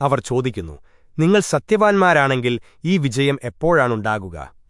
അവർ ചോദിക്കുന്നു നിങ്ങൾ സത്യവാൻമാരാണെങ്കിൽ ഈ വിജയം എപ്പോഴാണുണ്ടാകുക?